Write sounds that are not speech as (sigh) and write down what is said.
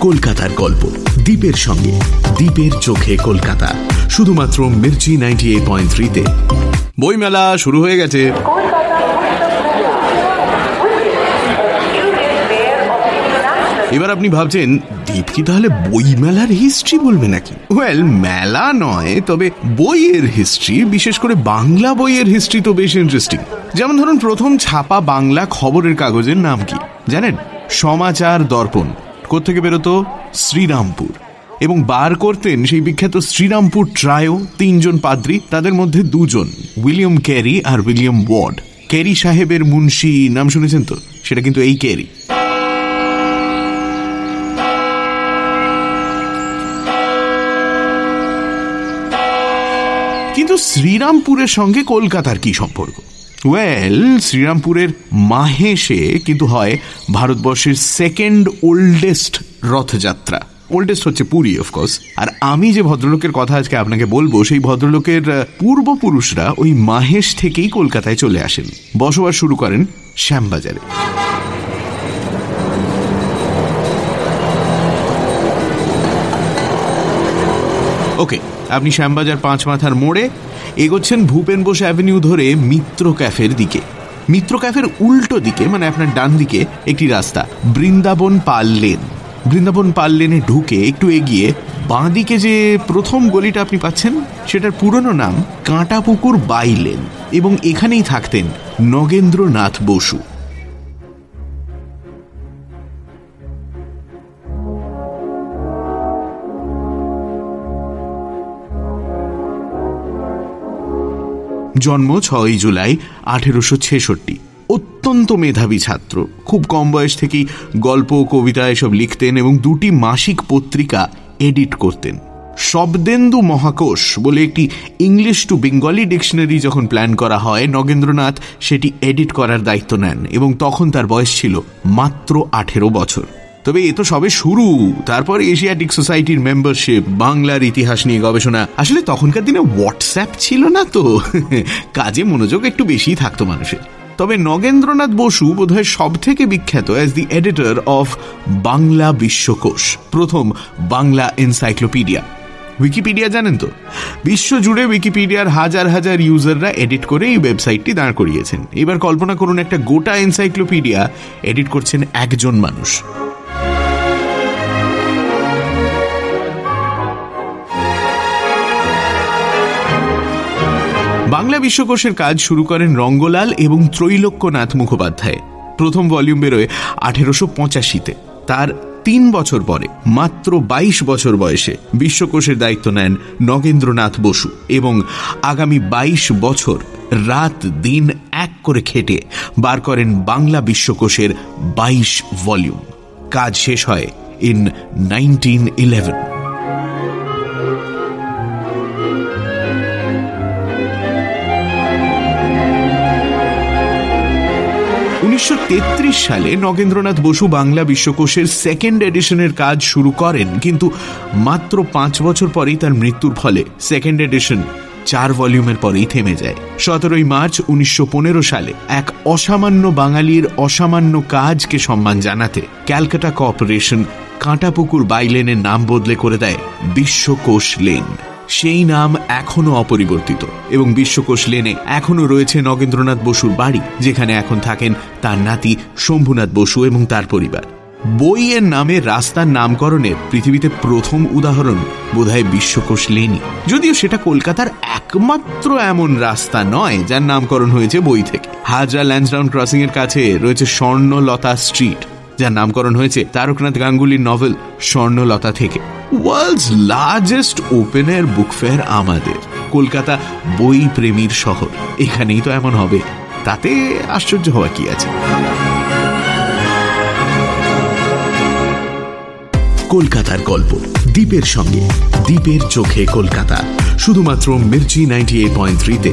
কলকাতার গল্প। দ্বীপের সঙ্গে দ্বীপের চোখে কলকাতা। শুধুমাত্র মির্চি নাইনটি এইট পয়েন্ট থ্রিতে। বইমেলা শুরু হয়ে গেছে। এবার আপনি ভাবছেন, দীপ কি তাহলে বই মেলার হিস্ট্রি বলবে নাকি? ওয়েল মেলা নয়, তবে বইয়ের হিস্ট্রি বিশেষ করে বাংলা বইয়ের হিস্ট্রি তো বেশ ইন্টারেস্টিং যেমন ধরুন, প্রথম ছাপা বাংলা খবরের কাগজের নাম কি? জানেন? সমাচার দর্পণ। কোথেকে বেরোতো? শ্রীরামপুর। এবং বার করতেন সেই বিখ্যাত শ্রীরামপুর ট্রায়ো তিনজন পাদ্রী, তাদের মধ্যে দুজন, উইলিয়াম ক্যারি আর উইলিয়াম ওয়ার্ড। ক্যারি সাহেবের মুন্সি, নাম শুনেছেন তো? সেটা কিন্তু এই ক্যারি। কিন্তু শ্রীরামপুরের সঙ্গে কলকাতার কি সম্পর্ক? ওয়েল শ্রীরামপুরের মাহেশে কিন্তু হয় ভারতবর্ষের সেকেন্ড ওল্ডেস্ট রথযাত্রা। ওল্ডেস্ট হচ্ছে পুরী অফকোর্স আর আমি যে ভদ্রলোকের কথা আজকে আপনাকে বলব, সেই ভদ্রলোকের পূর্বপুরুষরা ওই মাহেশ থেকেই কলকাতায় চলে আসেন। বসবাস শুরু করেন শ্যামবাজারে। ওকে আপনি শ্যামবাজার পাঁচ মাথার মোড়ে এগোচ্ছেন ভূপেন বোস অ্যাভিনিউ ধরে মিত্র ক্যাফের দিকে। মিত্র ক্যাফের উল্টো দিকে মানে আপনার ডান দিকে, একটি রাস্তা, বৃন্দাবন পাল লেন। বৃন্দাবন পাল লেনে ঢুকে একটু এগিয়ে বাঁ দিকে যে প্রথম গলিটা আপনি পাচ্ছেন, সেটার পুরনো নাম কাঁটাপুকুর বাই লেন, এবং এখানেই থাকতেন নগেন্দ্রনাথ বসু। জন্ম ছয়ই জুলাই আঠেরোশো ছেষট্টি। অত্যন্ত মেধাবী ছাত্র। খুব কম বয়স থেকেই গল্প কবিতা এসব লিখতেন এবং দুটি মাসিক পত্রিকা এডিট করতেন। শব্দেন্দু মহাকোষ বলে একটি ইংলিশ টু বেঙ্গলি ডিকশনারি যখন প্ল্যান করা হয়, নগেন্দ্রনাথ সেটি এডিট করার দায়িত্ব নেন এবং তখন তার বয়স ছিল মাত্র আঠেরো বছর। তবে এ তো সবে শুরু। তারপর এশিয়াটিক সোসাইটির মেম্বারশিপ, বাংলার ইতিহাস নিয়ে গবেষণা। আসলে তখনকার দিনে হোয়াটসঅ্যাপ ছিল না তো। (laughs) কাজে মনোযোগ একটু বেশি থাকতো মানুষের। তবে নগেন্দ্রনাথ বসু বোধহয় সব থেকে বিখ্যাত as the editor of Bangla Biswakosh, প্রথম বাংলা এনসাইক্লোপিডিয়া উইকিপিডিয়া জানেন তো? বিশ্ব জুড়ে উইকিপিডিয়ার হাজার হাজার ইউজাররা এডিট করে এই ওয়েবসাইটটি দাঁড় করিয়েছেন। এবার কল্পনা করুন একটা গোটা এনসাইক্লোপিডিয়া এডিট করছেন একজন মানুষ। বাংলা বিশ্বকোষের কাজ শুরু করেন রঙ্গলাল এবং ত্রৈলোক্যনাথ মুখোপাধ্যায়। প্রথম ভলিউম বেরোয় আঠেরোশো পঁচাশিতে। তার তিন বছর পরে, মাত্র ২২ বছর বয়সে, বিশ্বকোষের দায়িত্ব নেন নগেন্দ্রনাথ বসু এবং আগামী ২২ বছর রাত দিন এক করে খেটে বার করেন বাংলা বিশ্বকোষের ২২ ভলিউম। কাজ শেষ হয় ইন নাইনটিন ইলেভেন উনিশশো সালে নগেন্দ্রনাথ বসু বাংলা বিশ্বকোষের সেকেন্ড এডিশনের কাজ শুরু করেন, কিন্তু মাত্র পাঁচ বছর পরেই তার মৃত্যুর ফলে সেকেন্ড এডিশন চার ভলিউমের পরেই থেমে যায়। সতেরোই মার্চ উনিশশো পনেরো সালে এক অসামান্য বাঙালির অসামান্য কাজকে সম্মান জানাতে ক্যালকাটা কর্পোরেশন কাঁটাপুকুর বাইলেনের নাম বদলে করে দেয় বিশ্বকোষ লেন। সেই নাম এখনও অপরিবর্তিত এবং বিশ্বকোষ লেনে এখনও রয়েছে নগেন্দ্রনাথ বসুর বাড়ি, যেখানে এখন থাকেন তার নাতি শম্ভুনাথ বসু এবং তার পরিবার। বইয়ের নামে রাস্তার নামকরণের পৃথিবীতে প্রথম উদাহরণ বোধহয় বিশ্বকোষ লেনি। যদিও সেটা কলকাতার একমাত্র এমন রাস্তা নয় যার নামকরণ হয়েছে বই থেকে। হাজরা ল্যান্সডাউন ক্রসিং এর কাছে রয়েছে স্বর্ণলতা স্ট্রিট। যার নামকরণ হয়েছে তারকনাথ গাঙ্গুলির নভেল স্বর্ণলতা থেকে। World's largest open air book fair আমাদের। কলকাতা বই প্রেমীর শহর। এখানেই তো এমন হবে। তাতে আশ্চর্য হওয়া কি আছে? কলকাতার গল্প। দ্বীপের সঙ্গে। দ্বীপের চোখে কলকাতা। শুধুমাত্র মির্চি নাইনটি এইট পয়েন্ট থ্রিতে।